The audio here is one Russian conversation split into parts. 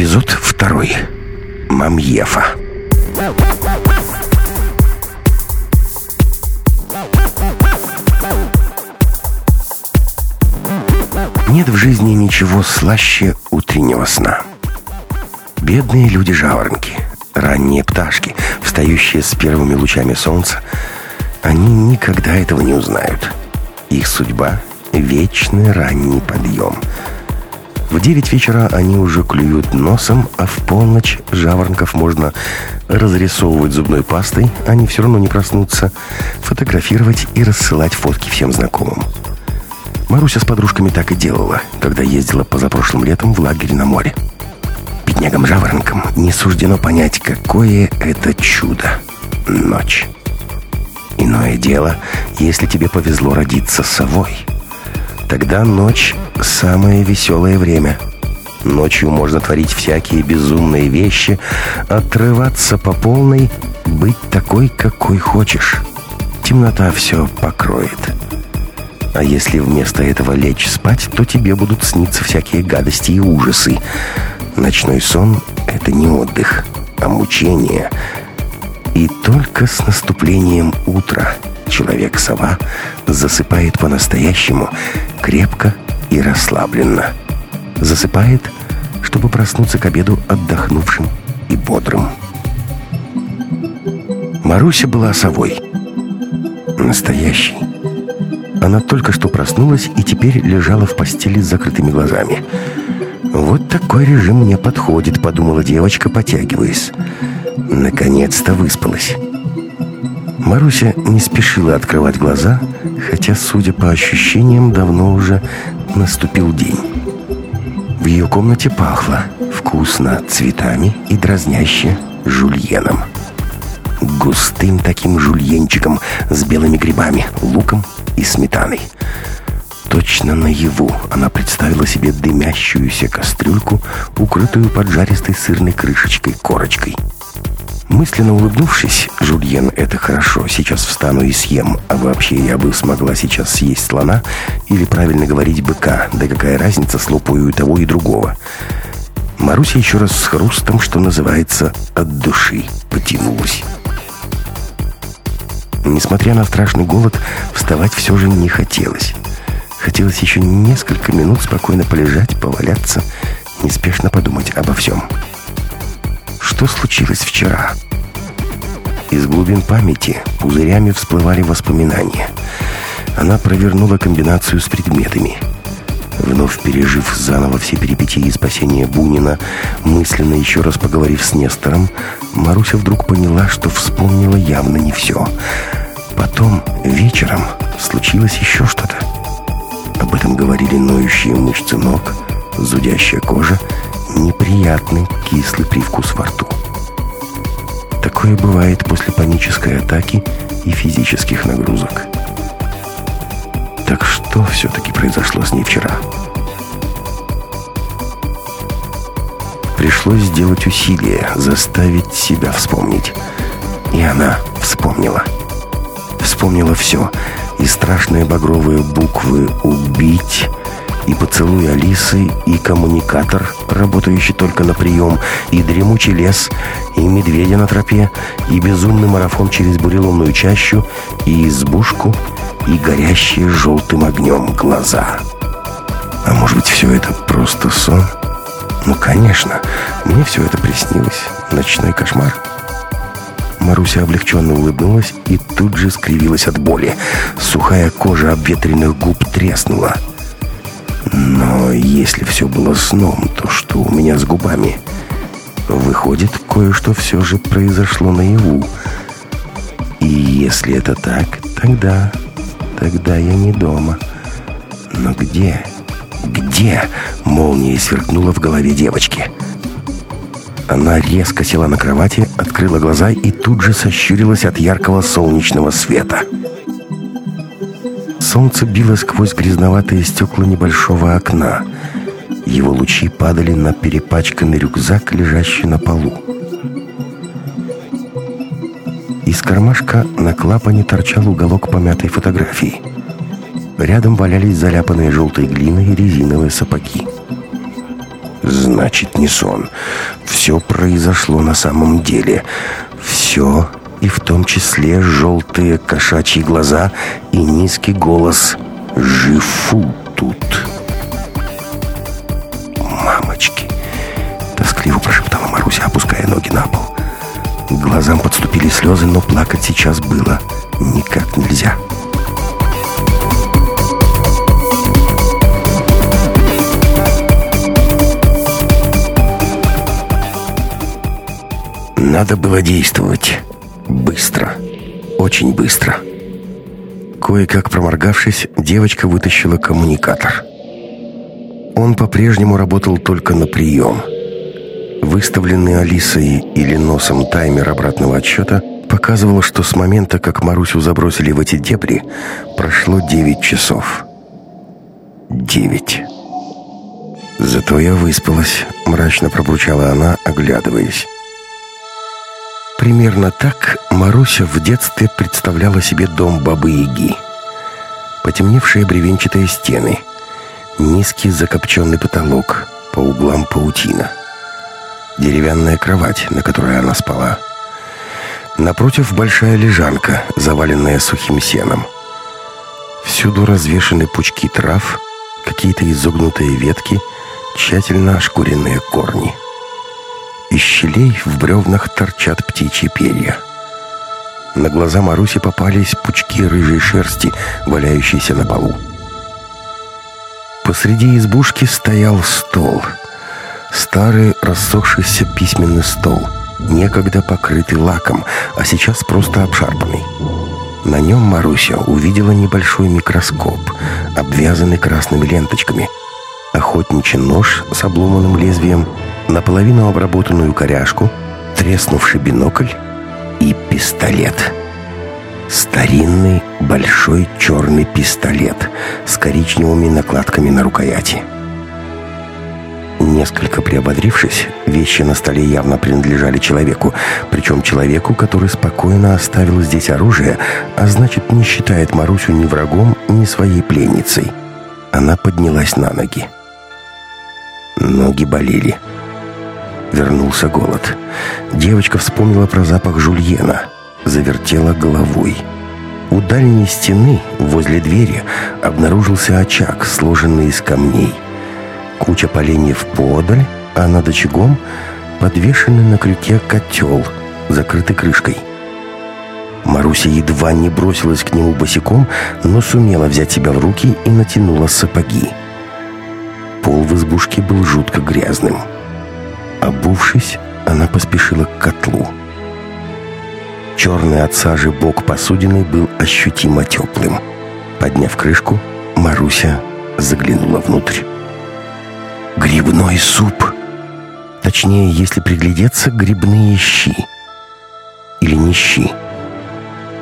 Эпизод второй. Мамьефа. Нет в жизни ничего слаще утреннего сна. Бедные люди-жаворонки, ранние пташки, встающие с первыми лучами солнца, они никогда этого не узнают. Их судьба — вечный ранний подъем — в девять вечера они уже клюют носом, а в полночь жаворонков можно разрисовывать зубной пастой, они все равно не проснутся, фотографировать и рассылать фотки всем знакомым. Маруся с подружками так и делала, когда ездила позапрошлым летом в лагерь на море. Беднягам-жаворонкам не суждено понять, какое это чудо — ночь. Иное дело, если тебе повезло родиться совой — Тогда ночь — самое веселое время. Ночью можно творить всякие безумные вещи, отрываться по полной, быть такой, какой хочешь. Темнота все покроет. А если вместо этого лечь спать, то тебе будут сниться всякие гадости и ужасы. Ночной сон — это не отдых, а мучение. И только с наступлением утра — человек-сова засыпает по-настоящему крепко и расслабленно. Засыпает, чтобы проснуться к обеду отдохнувшим и бодрым. Маруся была совой. Настоящей. Она только что проснулась и теперь лежала в постели с закрытыми глазами. «Вот такой режим мне подходит», — подумала девочка, потягиваясь. Наконец-то выспалась. Маруся не спешила открывать глаза, хотя, судя по ощущениям, давно уже наступил день. В ее комнате пахло вкусно цветами и дразняще жульеном. Густым таким жульенчиком с белыми грибами, луком и сметаной. Точно наяву она представила себе дымящуюся кастрюльку, укрытую поджаристой сырной крышечкой, корочкой – Мысленно улыбнувшись, «Жульен, это хорошо, сейчас встану и съем, а вообще я бы смогла сейчас съесть слона или, правильно говорить, быка, да какая разница, слопаю и того, и другого». Маруся еще раз с хрустом, что называется, от души потянулась. Несмотря на страшный голод, вставать все же не хотелось. Хотелось еще несколько минут спокойно полежать, поваляться, неспешно подумать обо всем. Что случилось вчера? Из глубин памяти пузырями всплывали воспоминания. Она провернула комбинацию с предметами. Вновь пережив заново все перипетии спасения Бунина, мысленно еще раз поговорив с Нестором, Маруся вдруг поняла, что вспомнила явно не все. Потом, вечером, случилось еще что-то. Об этом говорили ноющие мышцы ног, зудящая кожа неприятный кислый привкус во рту. Такое бывает после панической атаки и физических нагрузок. Так что все-таки произошло с ней вчера? Пришлось сделать усилие, заставить себя вспомнить. И она вспомнила. Вспомнила все. И страшные багровые буквы «убить», и поцелуй Алисы, и коммуникатор, работающий только на прием, и дремучий лес, и медведя на тропе, и безумный марафон через буреломную чащу, и избушку, и горящие желтым огнем глаза. А может быть, все это просто сон? Ну, конечно, мне все это приснилось. Ночной кошмар. Маруся облегченно улыбнулась и тут же скривилась от боли. Сухая кожа обветренных губ треснула. Но если все было сном, то что у меня с губами? Выходит, кое-что все же произошло наяву. И если это так, тогда... Тогда я не дома. Но где? Где? Молния сверкнула в голове девочки. Она резко села на кровати, открыла глаза и тут же сощурилась от яркого солнечного света. Солнце било сквозь грязноватые стекла небольшого окна. Его лучи падали на перепачканный рюкзак, лежащий на полу. Из кармашка на клапане торчал уголок помятой фотографии. Рядом валялись заляпанные желтой глиной резиновые сапоги. Значит, не сон. Все произошло на самом деле. Все, и в том числе желтые кошачьи глаза и низкий голос «Живу тут». «Мамочки!» — тоскливо прошептала Маруся, опуская ноги на пол. Глазам подступили слезы, но плакать сейчас было никак нельзя. Надо было действовать. Быстро. Очень быстро. Кое-как проморгавшись, девочка вытащила коммуникатор. Он по-прежнему работал только на прием. Выставленный Алисой или носом таймер обратного отсчета показывал, что с момента, как Марусю забросили в эти дебри, прошло 9 часов. 9. «Зато я выспалась», — мрачно пробурчала она, оглядываясь. Примерно так Маруся в детстве представляла себе дом Бабы-Яги. Потемневшие бревенчатые стены, низкий закопченный потолок, по углам паутина. Деревянная кровать, на которой она спала. Напротив большая лежанка, заваленная сухим сеном. Всюду развешаны пучки трав, какие-то изогнутые ветки, тщательно ошкуренные корни. Из щелей в бревнах торчат птичьи перья. На глаза Маруси попались пучки рыжей шерсти, валяющиеся на полу. Посреди избушки стоял стол. Старый рассохшийся письменный стол, некогда покрытый лаком, а сейчас просто обшарпанный. На нем Маруся увидела небольшой микроскоп, обвязанный красными ленточками, охотничий нож с обломанным лезвием — наполовину обработанную коряжку, треснувший бинокль и пистолет. Старинный большой черный пистолет с коричневыми накладками на рукояти. Несколько приободрившись, вещи на столе явно принадлежали человеку, причем человеку, который спокойно оставил здесь оружие, а значит, не считает Марусю ни врагом, ни своей пленницей. Она поднялась на ноги. Ноги болели. Вернулся голод. Девочка вспомнила про запах жульена. Завертела головой. У дальней стены, возле двери, обнаружился очаг, сложенный из камней. Куча поленьев подаль, а над очагом подвешенный на крюке котел, закрытый крышкой. Маруся едва не бросилась к нему босиком, но сумела взять себя в руки и натянула сапоги. Пол в избушке был жутко грязным. Обувшись, она поспешила к котлу. Черный от сажи бок посудины был ощутимо теплым. Подняв крышку, Маруся заглянула внутрь. Грибной суп. Точнее, если приглядеться, грибные щи. Или не щи.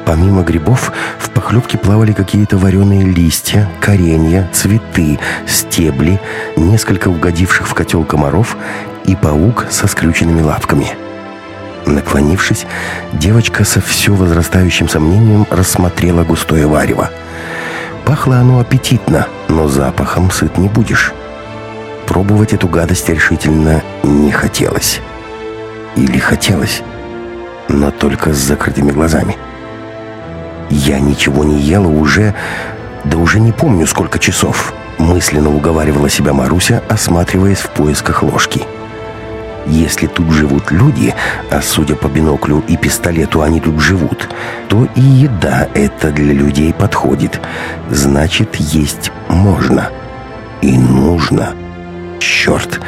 Помимо грибов, в похлебке плавали какие-то вареные листья, коренья, цветы, стебли, несколько угодивших в котел комаров и паук со скрюченными лапками. Наклонившись, девочка со все возрастающим сомнением рассмотрела густое варево. Пахло оно аппетитно, но запахом сыт не будешь. Пробовать эту гадость решительно не хотелось. Или хотелось, но только с закрытыми глазами. Я ничего не ела уже... Да уже не помню, сколько часов. Мысленно уговаривала себя Маруся, осматриваясь в поисках ложки. Если тут живут люди, а судя по биноклю и пистолету они тут живут, то и еда это для людей подходит. Значит, есть можно. И нужно. Черт,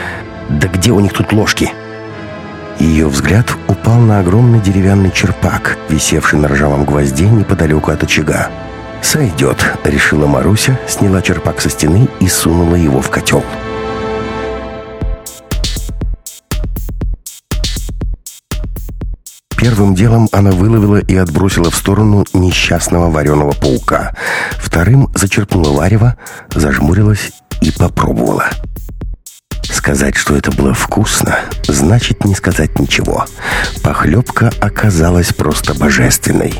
да где у них тут ложки? Ее взгляд упал на огромный деревянный черпак, висевший на ржавом гвозде неподалеку от очага. «Сойдет», — решила Маруся, сняла черпак со стены и сунула его в котел. Первым делом она выловила и отбросила в сторону несчастного вареного паука. Вторым зачерпнула варево, зажмурилась и попробовала. Сказать, что это было вкусно, значит не сказать ничего. Похлебка оказалась просто божественной.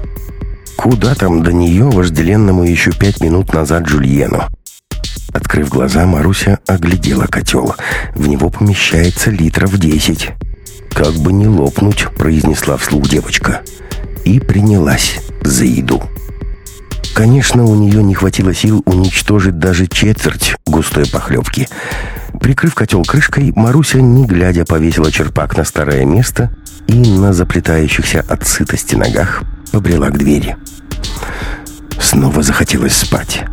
Куда там до нее, вожделенному еще пять минут назад Жульену? Открыв глаза, Маруся оглядела котел. В него помещается литров десять. «Как бы не лопнуть», — произнесла вслух девочка. И принялась за еду. Конечно, у нее не хватило сил уничтожить даже четверть густой похлебки. Прикрыв котел крышкой, Маруся, не глядя, повесила черпак на старое место и на заплетающихся от сытости ногах побрела к двери. Снова захотелось спать.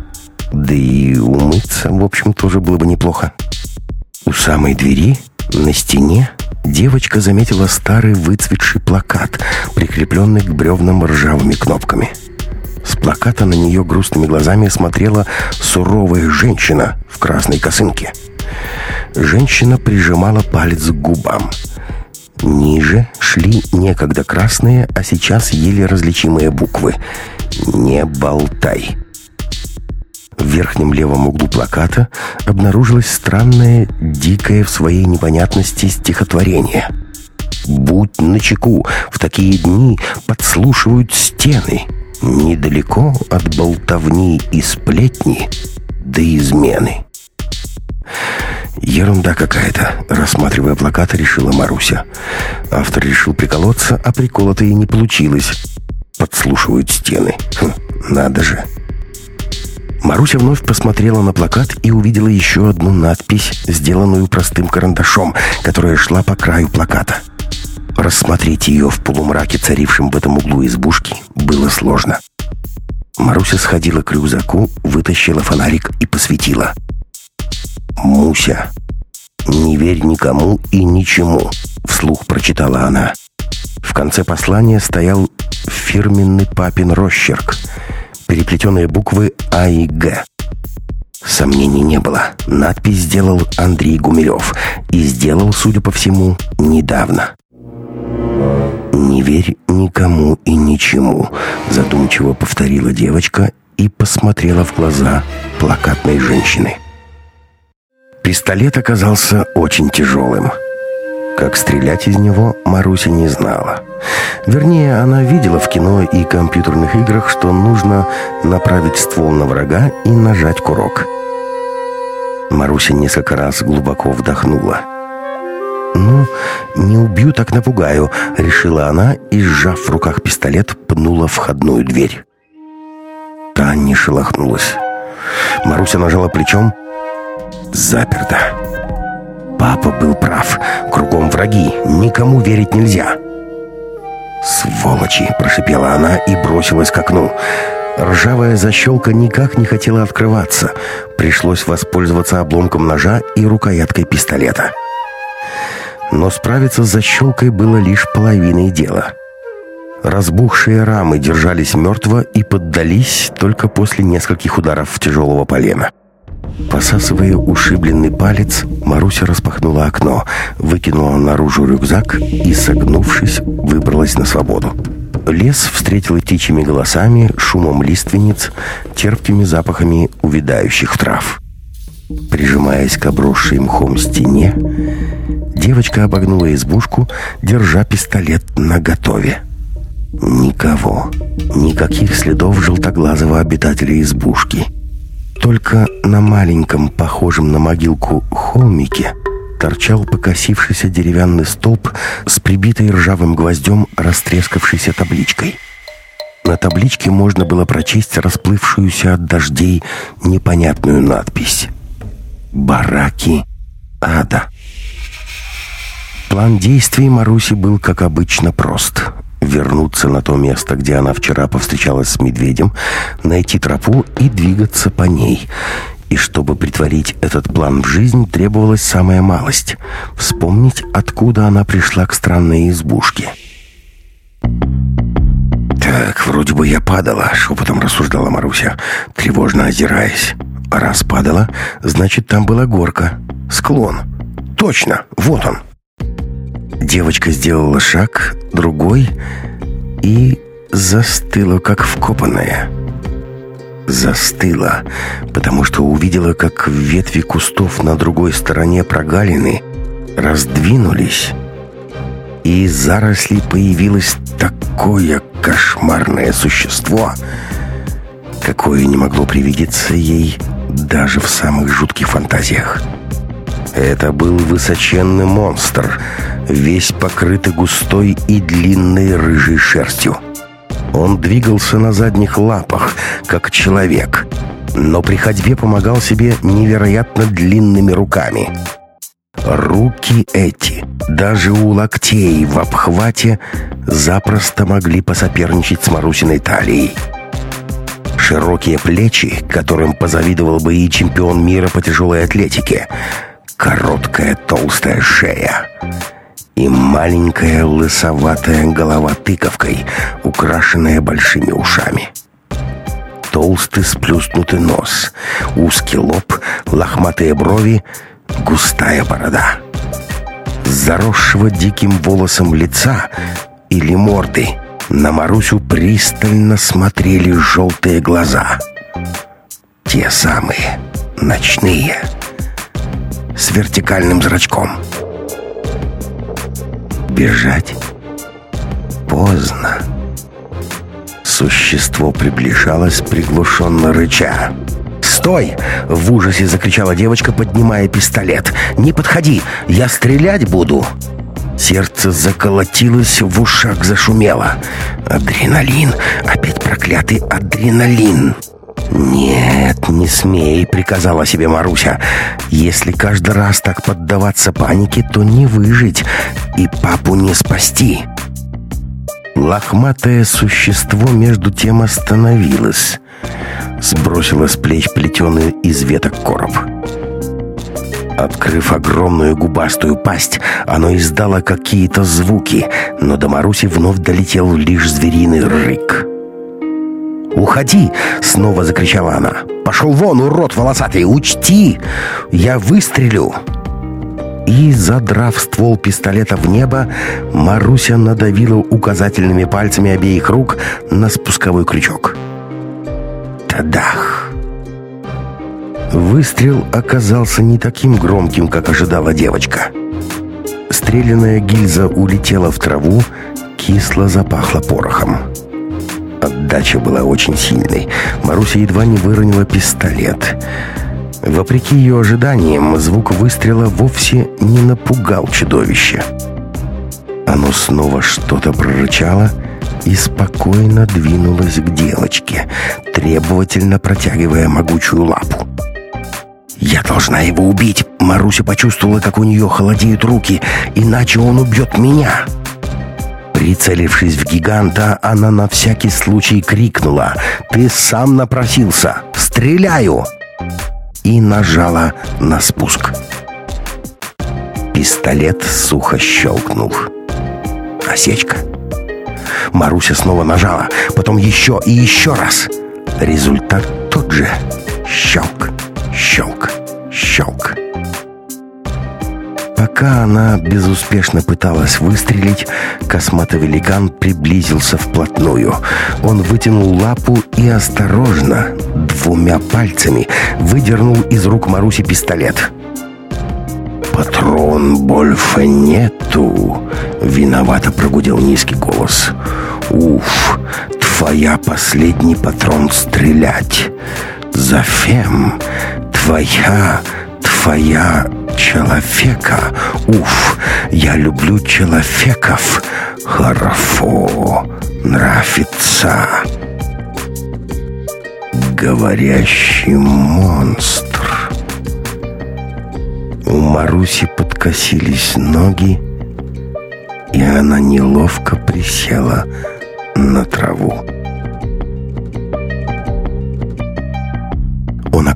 Да и умыться, в общем, тоже было бы неплохо. У самой двери, на стене, девочка заметила старый выцветший плакат, прикрепленный к бревнам ржавыми кнопками. С плаката на нее грустными глазами смотрела суровая женщина в красной косынке. Женщина прижимала палец к губам. Ниже шли некогда красные, а сейчас еле различимые буквы. «Не болтай». В верхнем левом углу плаката обнаружилось странное, дикое в своей непонятности стихотворение. «Будь начеку, в такие дни подслушивают стены, недалеко от болтовни и сплетни до измены». «Ерунда какая-то», — рассматривая плакат, решила Маруся. Автор решил приколоться, а прикола-то и не получилось. Подслушивают стены. Хм, надо же. Маруся вновь посмотрела на плакат и увидела еще одну надпись, сделанную простым карандашом, которая шла по краю плаката. Рассмотреть ее в полумраке, царившем в этом углу избушки, было сложно. Маруся сходила к рюкзаку, вытащила фонарик и посветила. «Муся, не верь никому и ничему», — вслух прочитала она. В конце послания стоял фирменный папин росчерк — переплетенные буквы А и Г. Сомнений не было. Надпись сделал Андрей Гумилев. И сделал, судя по всему, недавно. «Не верь никому и ничему», — задумчиво повторила девочка и посмотрела в глаза плакатной женщины. Пистолет оказался очень тяжелым. Как стрелять из него, Маруся не знала. Вернее, она видела в кино и компьютерных играх, что нужно направить ствол на врага и нажать курок. Маруся несколько раз глубоко вдохнула. «Ну, не убью, так напугаю», — решила она и, сжав в руках пистолет, пнула входную дверь. Та не шелохнулась. Маруся нажала плечом. «Заперто». Папа был прав. Кругом враги. Никому верить нельзя. «Сволочи!» – прошипела она и бросилась к окну. Ржавая защелка никак не хотела открываться. Пришлось воспользоваться обломком ножа и рукояткой пистолета. Но справиться с защелкой было лишь половиной дела. Разбухшие рамы держались мертво и поддались только после нескольких ударов тяжелого полена. Посасывая ушибленный палец, Маруся распахнула окно, выкинула наружу рюкзак и, согнувшись, выбралась на свободу. Лес встретил птичьими голосами, шумом лиственниц, терпкими запахами увядающих трав. Прижимаясь к обросшей мхом стене, девочка обогнула избушку, держа пистолет наготове. Никого, никаких следов желтоглазого обитателя избушки — только на маленьком, похожем на могилку, холмике торчал покосившийся деревянный столб с прибитой ржавым гвоздем растрескавшейся табличкой. На табличке можно было прочесть расплывшуюся от дождей непонятную надпись «Бараки ада». План действий Маруси был, как обычно, прост — вернуться на то место, где она вчера повстречалась с медведем, найти тропу и двигаться по ней. И чтобы притворить этот план в жизнь, требовалась самая малость — вспомнить, откуда она пришла к странной избушке. «Так, вроде бы я падала», — шепотом рассуждала Маруся, тревожно озираясь. «Раз падала, значит, там была горка. Склон. Точно, вот он». Девочка сделала шаг, другой и застыла, как вкопанная. Застыла, потому что увидела, как ветви кустов на другой стороне прогалины раздвинулись, и из зарослей появилось такое кошмарное существо, какое не могло привидеться ей даже в самых жутких фантазиях. Это был высоченный монстр, весь покрытый густой и длинной рыжей шерстью. Он двигался на задних лапах, как человек, но при ходьбе помогал себе невероятно длинными руками. Руки эти, даже у локтей в обхвате, запросто могли посоперничать с Марусиной талией. Широкие плечи, которым позавидовал бы и чемпион мира по тяжелой атлетике, короткая толстая шея и маленькая лысоватая голова тыковкой, украшенная большими ушами. Толстый сплюснутый нос, узкий лоб, лохматые брови, густая борода. Заросшего диким волосом лица или морды на Марусю пристально смотрели желтые глаза. Те самые, ночные, с вертикальным зрачком. Бежать поздно. Существо приближалось, приглушенно рыча. «Стой!» — в ужасе закричала девочка, поднимая пистолет. «Не подходи! Я стрелять буду!» Сердце заколотилось, в ушах зашумело. «Адреналин! Опять проклятый адреналин!» «Нет, не смей», — приказала себе Маруся. «Если каждый раз так поддаваться панике, то не выжить и папу не спасти». Лохматое существо между тем остановилось. Сбросило с плеч плетеный из веток короб. Открыв огромную губастую пасть, оно издало какие-то звуки, но до Маруси вновь долетел лишь звериный рык. «Уходи!» — снова закричала она. «Пошел вон, урод волосатый! Учти! Я выстрелю!» И, задрав ствол пистолета в небо, Маруся надавила указательными пальцами обеих рук на спусковой крючок. Тадах! Выстрел оказался не таким громким, как ожидала девочка. Стрелянная гильза улетела в траву, кисло запахло порохом. Отдача была очень сильной. Маруся едва не выронила пистолет. Вопреки ее ожиданиям, звук выстрела вовсе не напугал чудовище. Оно снова что-то прорычало и спокойно двинулось к девочке, требовательно протягивая могучую лапу. «Я должна его убить!» Маруся почувствовала, как у нее холодеют руки, «иначе он убьет меня!» Прицелившись в гиганта, она на всякий случай крикнула «Ты сам напросился! Стреляю!» и нажала на спуск. Пистолет сухо щелкнул. Осечка. Маруся снова нажала, потом еще и еще раз. Результат тот же. Щелк, щелк, щелк. Пока она безуспешно пыталась выстрелить, косматый великан приблизился вплотную. Он вытянул лапу и осторожно, двумя пальцами, выдернул из рук Маруси пистолет. «Патрон больше нету!» — виновато прогудел низкий голос. «Уф, твоя последний патрон стрелять! Зафем, твоя, твоя человека. Уф, я люблю человеков. Хорошо, нравится. Говорящий монстр. У Маруси подкосились ноги, и она неловко присела на траву.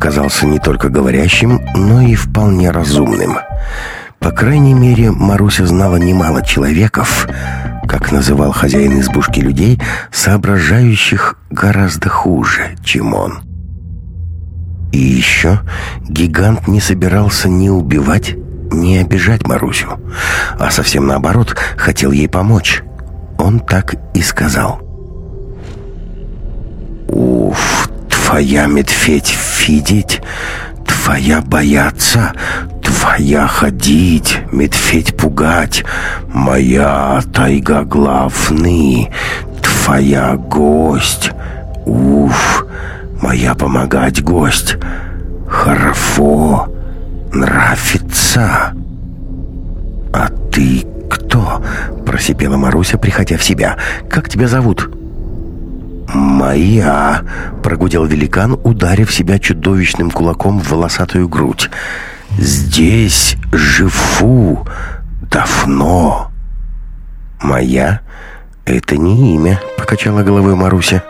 Оказался не только говорящим, но и вполне разумным. По крайней мере, Маруся знала немало человеков, как называл хозяин избушки людей, соображающих гораздо хуже, чем он. И еще гигант не собирался ни убивать, ни обижать Марусю, а совсем наоборот, хотел ей помочь. Он так и сказал. «Уф, Твоя медведь видеть, твоя бояться, твоя ходить, медведь пугать, моя тайга главный, твоя гость, уф, моя помогать гость, Хорошо. Нравится. А ты кто? Просипела Маруся, приходя в себя. Как тебя зовут? «Моя!» — прогудел великан, ударив себя чудовищным кулаком в волосатую грудь. «Здесь живу давно!» «Моя? Это не имя», — покачала головой Маруся.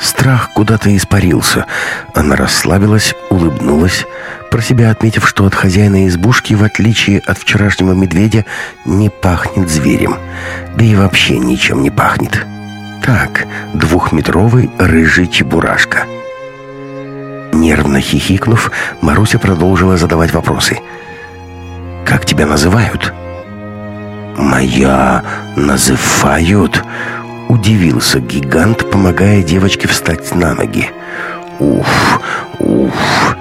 Страх куда-то испарился. Она расслабилась, улыбнулась, про себя отметив, что от хозяина избушки, в отличие от вчерашнего медведя, не пахнет зверем. Да и вообще ничем не пахнет. Так, двухметровый рыжий чебурашка. Нервно хихикнув, Маруся продолжила задавать вопросы. «Как тебя называют?» «Моя называют...» Удивился гигант, помогая девочке встать на ноги. «Уф, уф,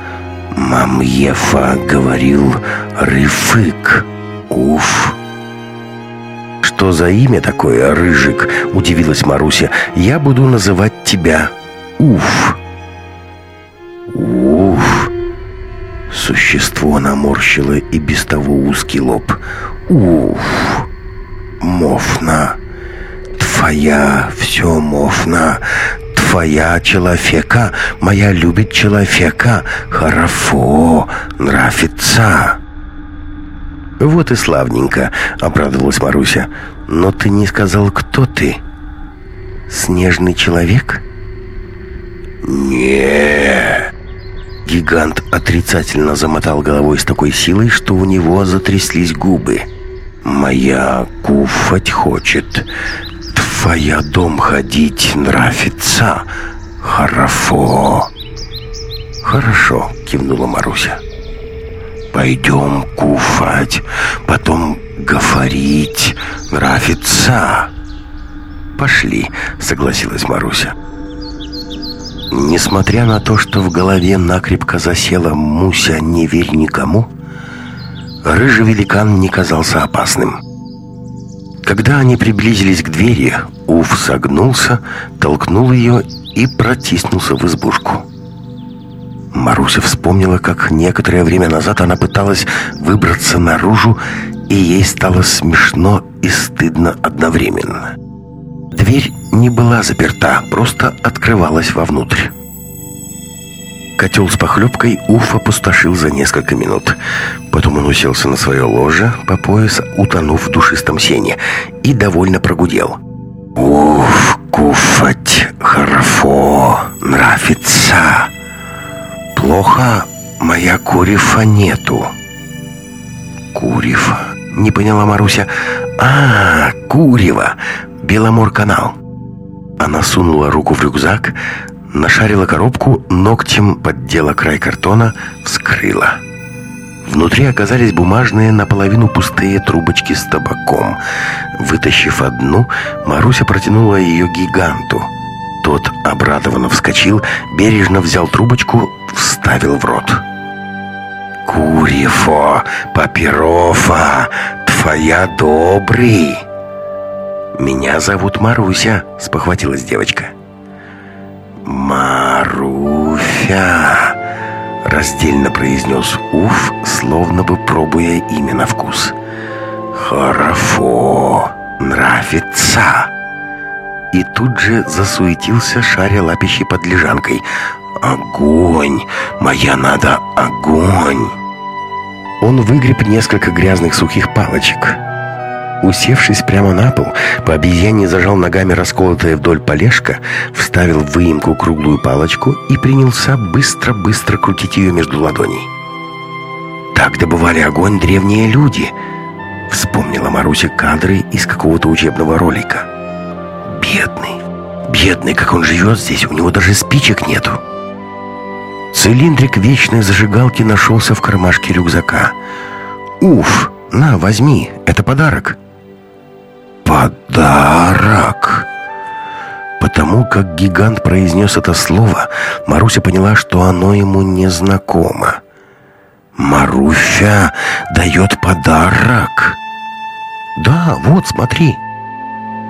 Мамьефа говорил Рыфык, уф». «Что за имя такое, Рыжик?» — удивилась Маруся. «Я буду называть тебя Уф». «Уф». Существо наморщило и без того узкий лоб. «Уф, Мофна». Твоя все можно. Твоя человека, моя любит человека. Хорошо, нравится. Вот и славненько, обрадовалась Маруся. Но ты не сказал, кто ты? Снежный человек? Не. Гигант отрицательно замотал головой с такой силой, что у него затряслись губы. «Моя куфать хочет твоя дом ходить нравится, Харафо?» «Хорошо», — кивнула Маруся. «Пойдем куфать, потом говорить, нравится». «Пошли», — согласилась Маруся. Несмотря на то, что в голове накрепко засела «Муся, не верь никому», рыжий великан не казался опасным. Когда они приблизились к двери, Уф согнулся, толкнул ее и протиснулся в избушку. Маруся вспомнила, как некоторое время назад она пыталась выбраться наружу, и ей стало смешно и стыдно одновременно. Дверь не была заперта, просто открывалась вовнутрь. Котел с похлебкой Уф опустошил за несколько минут. Потом он уселся на свое ложе, по пояс утонув в душистом сене, и довольно прогудел. «Уф, куфать, хорошо, нравится. Плохо, моя Курифа нету». «Курифа?» — не поняла Маруся. «А, Курева, Беломор-канал». Она сунула руку в рюкзак, Нашарила коробку, ногтем поддела край картона, вскрыла. Внутри оказались бумажные, наполовину пустые трубочки с табаком. Вытащив одну, Маруся протянула ее гиганту. Тот обрадованно вскочил, бережно взял трубочку, вставил в рот. «Курифо, папирофа, твоя добрый!» «Меня зовут Маруся», — спохватилась девочка. «Маруфя!» — раздельно произнес Уф, словно бы пробуя имя на вкус. «Хорошо! Нравится!» И тут же засуетился, шаря лапищей под лежанкой. «Огонь! Моя надо огонь!» Он выгреб несколько грязных сухих палочек — Усевшись прямо на пол, по обезьяне зажал ногами расколотая вдоль полежка, вставил в выемку круглую палочку и принялся быстро-быстро крутить ее между ладоней. «Так добывали огонь древние люди», — вспомнила Маруся кадры из какого-то учебного ролика. «Бедный, бедный, как он живет здесь, у него даже спичек нету». Цилиндрик вечной зажигалки нашелся в кармашке рюкзака. «Уф, на, возьми, это подарок». «Подарок!» Потому как гигант произнес это слово, Маруся поняла, что оно ему не знакомо. «Маруся дает подарок!» «Да, вот, смотри!»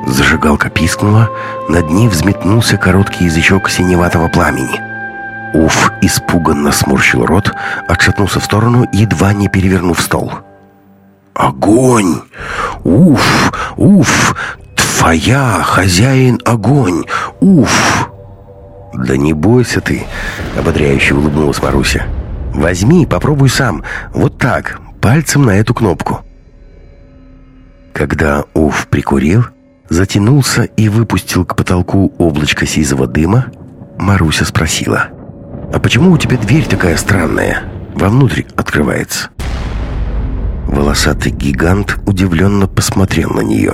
Зажигалка пискнула, над ней взметнулся короткий язычок синеватого пламени. Уф испуганно сморщил рот, отшатнулся в сторону, едва не перевернув стол. «Огонь! Уф! Уф! Твоя, хозяин, огонь! Уф!» «Да не бойся ты!» — ободряюще улыбнулась Маруся. «Возьми, попробуй сам. Вот так, пальцем на эту кнопку». Когда Уф прикурил, затянулся и выпустил к потолку облачко сизого дыма, Маруся спросила. «А почему у тебя дверь такая странная? Вовнутрь открывается?» Волосатый гигант удивленно посмотрел на нее.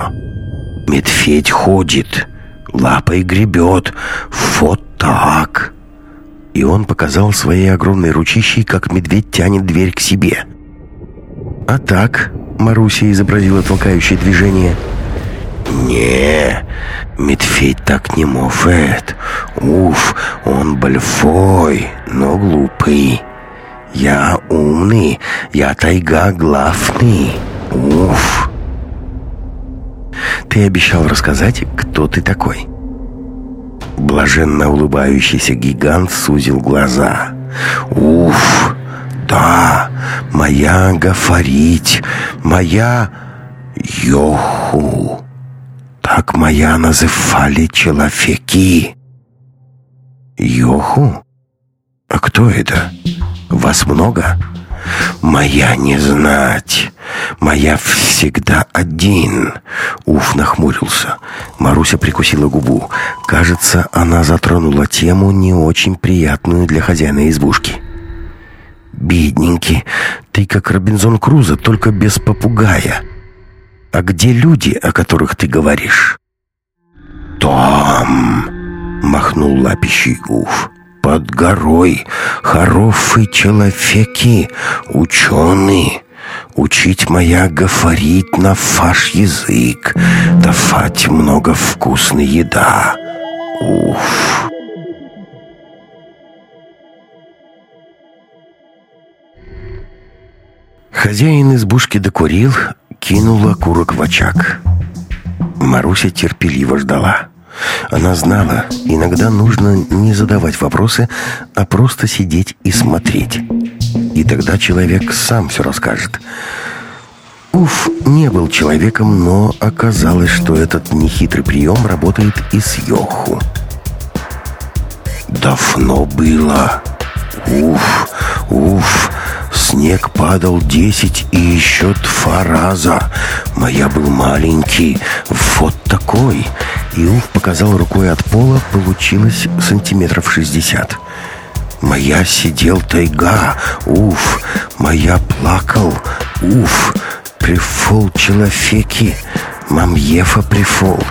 «Медведь ходит, лапой гребет, вот так!» И он показал своей огромной ручищей, как медведь тянет дверь к себе. «А так?» — Маруся изобразила толкающее движение — «Не, медведь так не может. Уф, он большой, но глупый. Я умный, я тайга главный. Уф». «Ты обещал рассказать, кто ты такой?» Блаженно улыбающийся гигант сузил глаза. «Уф, да, моя Гафарить, моя Йоху». Так моя называли человеки. Йоху? А кто это? Вас много? Моя не знать. Моя всегда один. Уф нахмурился. Маруся прикусила губу. Кажется, она затронула тему не очень приятную для хозяина избушки. «Бедненький, ты как Робинзон Крузо, только без попугая». «А где люди, о которых ты говоришь?» «Там!» — махнул лапищий Уф. «Под горой хорошие человеки, ученые, учить моя говорить на фаш язык, давать много вкусной еда. Уф!» Хозяин избушки докурил, кинул окурок в очаг. Маруся терпеливо ждала. Она знала, иногда нужно не задавать вопросы, а просто сидеть и смотреть. И тогда человек сам все расскажет. Уф не был человеком, но оказалось, что этот нехитрый прием работает и с Йоху. «Давно было. Уф, уф, Снег падал десять и еще два раза. Моя был маленький, вот такой. Иуф показал рукой от пола, получилось сантиметров шестьдесят. Моя сидел тайга, уф, моя плакал, уф, прифол человеки, мамьефа прифол.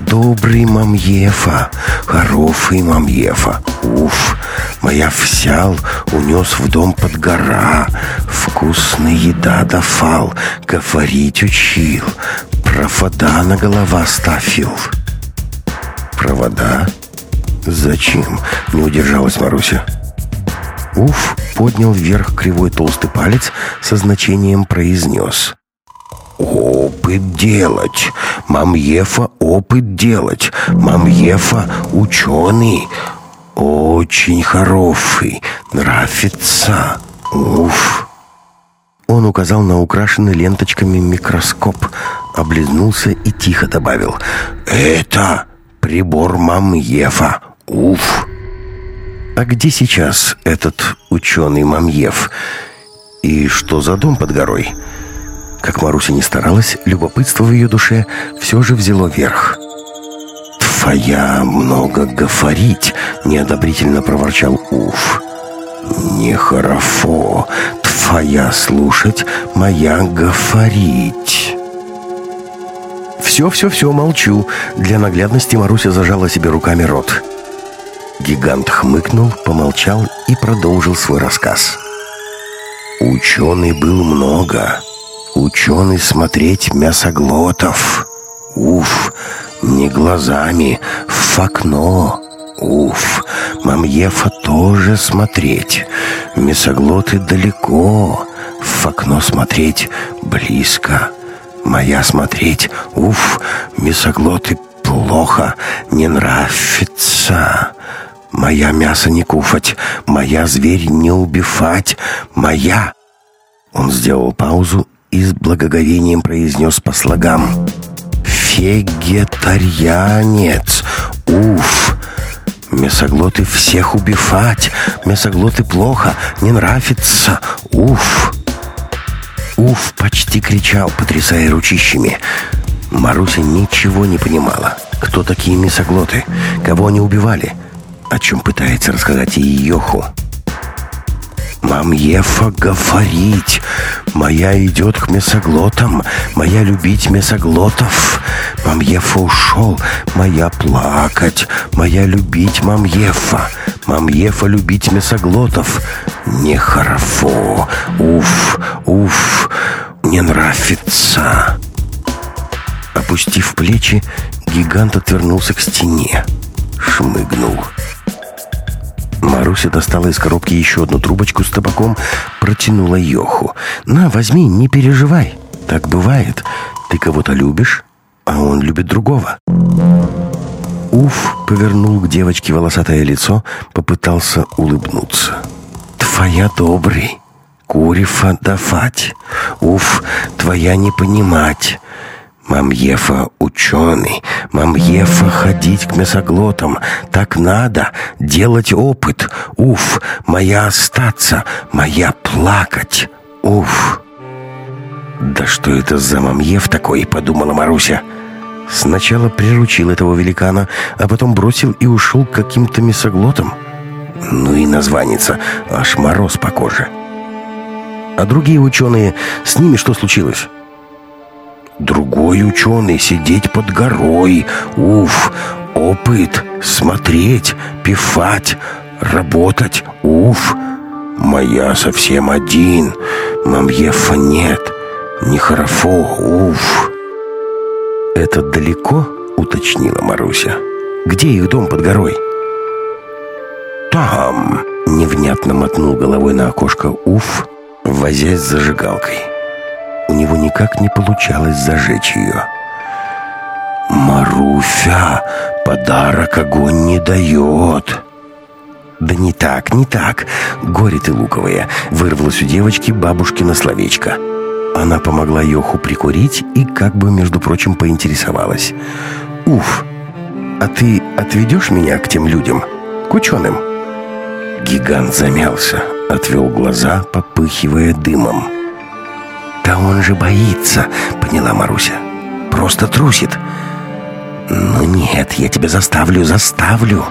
Добрый Мамьефа, хороший Мамьефа, уф, моя всял унес в дом под гора, вкусная еда давал, говорить учил, провода на голова ставил. Провода? Зачем? Не удержалась Маруся. Уф поднял вверх кривой толстый палец со значением произнес. Опыт делать. Мамьефа опыт делать. Мамьефа ученый. Очень хороший. Нравится. Уф. Он указал на украшенный ленточками микроскоп, облизнулся и тихо добавил. «Это прибор Мамьефа. Уф!» «А где сейчас этот ученый Мамьев? И что за дом под горой?» Как Маруся не старалась, любопытство в ее душе все же взяло верх. «Твоя много говорить!» — неодобрительно проворчал Уф. «Нехорошо! Твоя слушать, моя говорить!» «Все-все-все, молчу!» Для наглядности Маруся зажала себе руками рот. Гигант хмыкнул, помолчал и продолжил свой рассказ. «Ученый был много, Ученый смотреть мясоглотов. Уф, не глазами, в окно. Уф, Мамьефа тоже смотреть. Мясоглоты далеко, в окно смотреть близко. Моя смотреть, уф, мясоглоты плохо, не нравится. Моя мясо не куфать, моя зверь не убивать, моя!» Он сделал паузу и с благоговением произнес по слогам. «Фегетарианец! Уф! Мясоглоты всех убивать! Мясоглоты плохо, не нравится! Уф!» Уф почти кричал, потрясая ручищами. Маруся ничего не понимала. Кто такие мясоглоты? Кого они убивали? О чем пытается рассказать и Йоху? «Мамьефа говорить! Моя идет к мясоглотам! Моя любить мясоглотов! Мамьефа ушел! Моя плакать! Моя любить Мамьефа! Мамьефа любить мясоглотов! Нехорошо! Уф! Уф! Не нравится!» Опустив плечи, гигант отвернулся к стене. Шмыгнул. Маруся достала из коробки еще одну трубочку с табаком, протянула Йоху. «На, возьми, не переживай. Так бывает. Ты кого-то любишь, а он любит другого». Уф повернул к девочке волосатое лицо, попытался улыбнуться. «Твоя добрый, Курифа дафать. Уф, твоя не понимать. Мамьефа ученый, Мамьефа ходить к мясоглотам. Так надо, делать опыт. Уф, моя остаться, моя плакать. Уф. Да что это за Мамьев такой, подумала Маруся. Сначала приручил этого великана, а потом бросил и ушел к каким-то мясоглотам. Ну и названница, аж мороз по коже. А другие ученые, с ними что случилось? Другой ученый сидеть под горой. Уф, опыт, смотреть, пифать, работать. Уф, моя совсем один. Мамьефа нет. Нехорошо, уф. Это далеко, уточнила Маруся. Где их дом под горой? Там, невнятно мотнул головой на окошко Уф, возясь с зажигалкой. Него никак не получалось зажечь ее. «Маруся, подарок огонь не дает!» «Да не так, не так!» Горе ты луковая Вырвалось у девочки бабушкино словечко Она помогла Йоху прикурить И как бы, между прочим, поинтересовалась «Уф, а ты отведешь меня к тем людям? К ученым?» Гигант замялся Отвел глаза, попыхивая дымом «Да он же боится», — поняла Маруся. «Просто трусит». «Ну нет, я тебя заставлю, заставлю».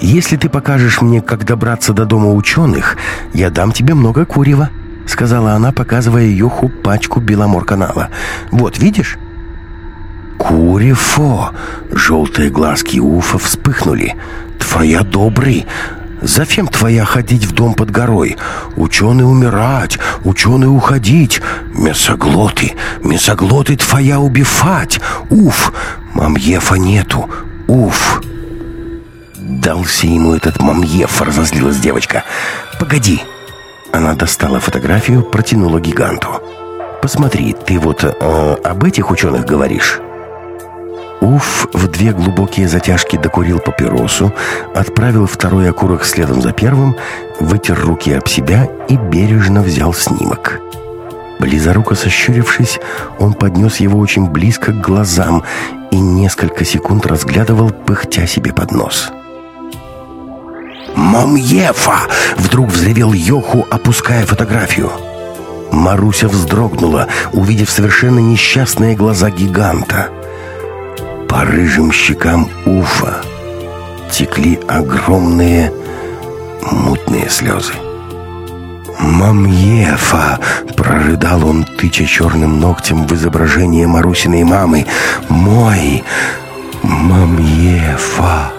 «Если ты покажешь мне, как добраться до дома ученых, я дам тебе много курева», — сказала она, показывая Юху пачку Беломор-канала. «Вот, видишь?» «Курефо!» — желтые глазки Уфа вспыхнули. «Твоя добрый!» Зачем твоя ходить в дом под горой? Ученый умирать, ученый уходить. Мясоглоты, мясоглоты твоя убивать. Уф, мамьефа нету. Уф. Дался ему этот мамьеф, разозлилась девочка. Погоди. Она достала фотографию, протянула гиганту. Посмотри, ты вот э, об этих ученых говоришь? Уф в две глубокие затяжки докурил папиросу, отправил второй окурок следом за первым, вытер руки об себя и бережно взял снимок. Близоруко сощурившись, он поднес его очень близко к глазам и несколько секунд разглядывал, пыхтя себе под нос. «Мамьефа!» — вдруг взревел Йоху, опуская фотографию. Маруся вздрогнула, увидев совершенно несчастные глаза гиганта — по рыжим щекам Уфа текли огромные мутные слезы. «Мамьефа!» — прорыдал он, тыча черным ногтем в изображение Марусиной мамы. «Мой! Мамьефа!»